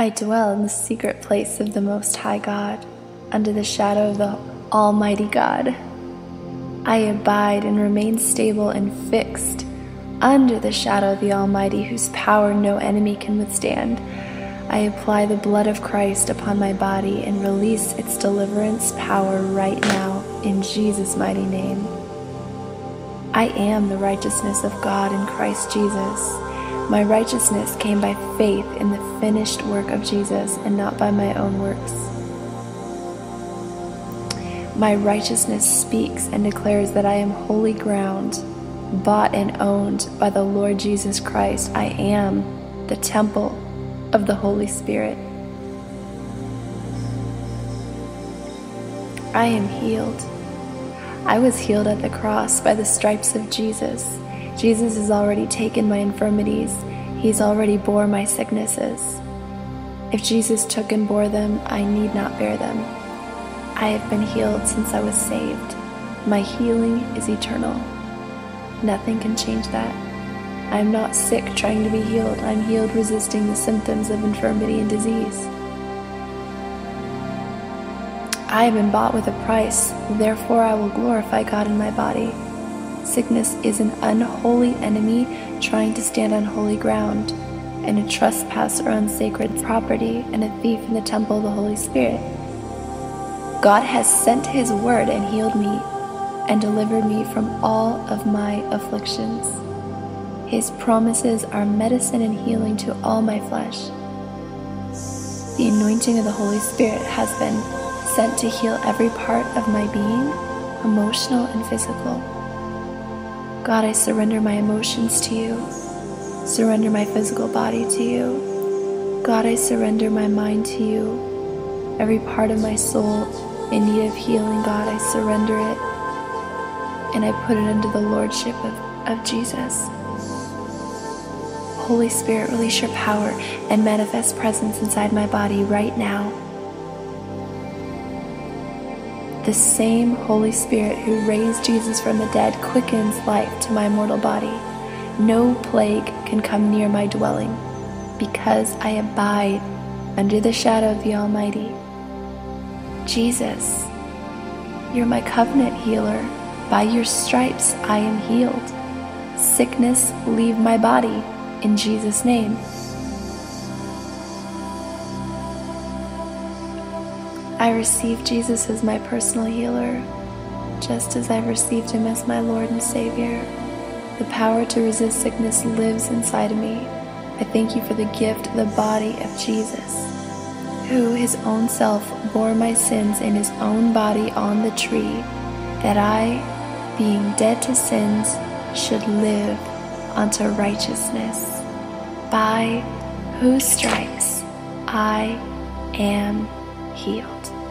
I dwell in the secret place of the Most High God, under the shadow of the Almighty God. I abide and remain stable and fixed under the shadow of the Almighty, whose power no enemy can withstand. I apply the blood of Christ upon my body and release its deliverance power right now in Jesus' mighty name. I am the righteousness of God in Christ Jesus. My righteousness came by faith in the finished work of Jesus and not by my own works. My righteousness speaks and declares that I am holy ground, bought and owned by the Lord Jesus Christ. I am the temple of the Holy Spirit. I am healed. I was healed at the cross by the stripes of Jesus. Jesus has already taken my infirmities, He's already bore my sicknesses. If Jesus took and bore them, I need not bear them. I have been healed since I was saved. My healing is eternal. Nothing can change that. I am not sick trying to be healed. I'm healed resisting the symptoms of infirmity and disease. I have been bought with a price, therefore I will glorify God in my body. Sickness is an unholy enemy trying to stand on holy ground, and a trespasser on sacred property, and a thief in the temple of the Holy Spirit. God has sent His word and healed me and delivered me from all of my afflictions. His promises are medicine and healing to all my flesh. The anointing of the Holy Spirit has been sent to heal every part of my being, emotional and physical. God, I surrender my emotions to you, surrender my physical body to you. God, I surrender my mind to you. Every part of my soul in need of healing, God, I surrender it and I put it under the lordship of, of Jesus. Holy Spirit, release your power and manifest presence inside my body right now. The same Holy Spirit who raised Jesus from the dead quickens life to my mortal body. No plague can come near my dwelling because I abide under the shadow of the Almighty. Jesus, you're my covenant healer. By your stripes I am healed. Sickness, leave my body in Jesus' name. I receive Jesus as my personal healer, just as I've received him as my Lord and Savior. The power to resist sickness lives inside of me. I thank you for the gift of the body of Jesus, who his own self bore my sins in his own body on the tree, that I, being dead to sins, should live unto righteousness, by whose stripes I am healed.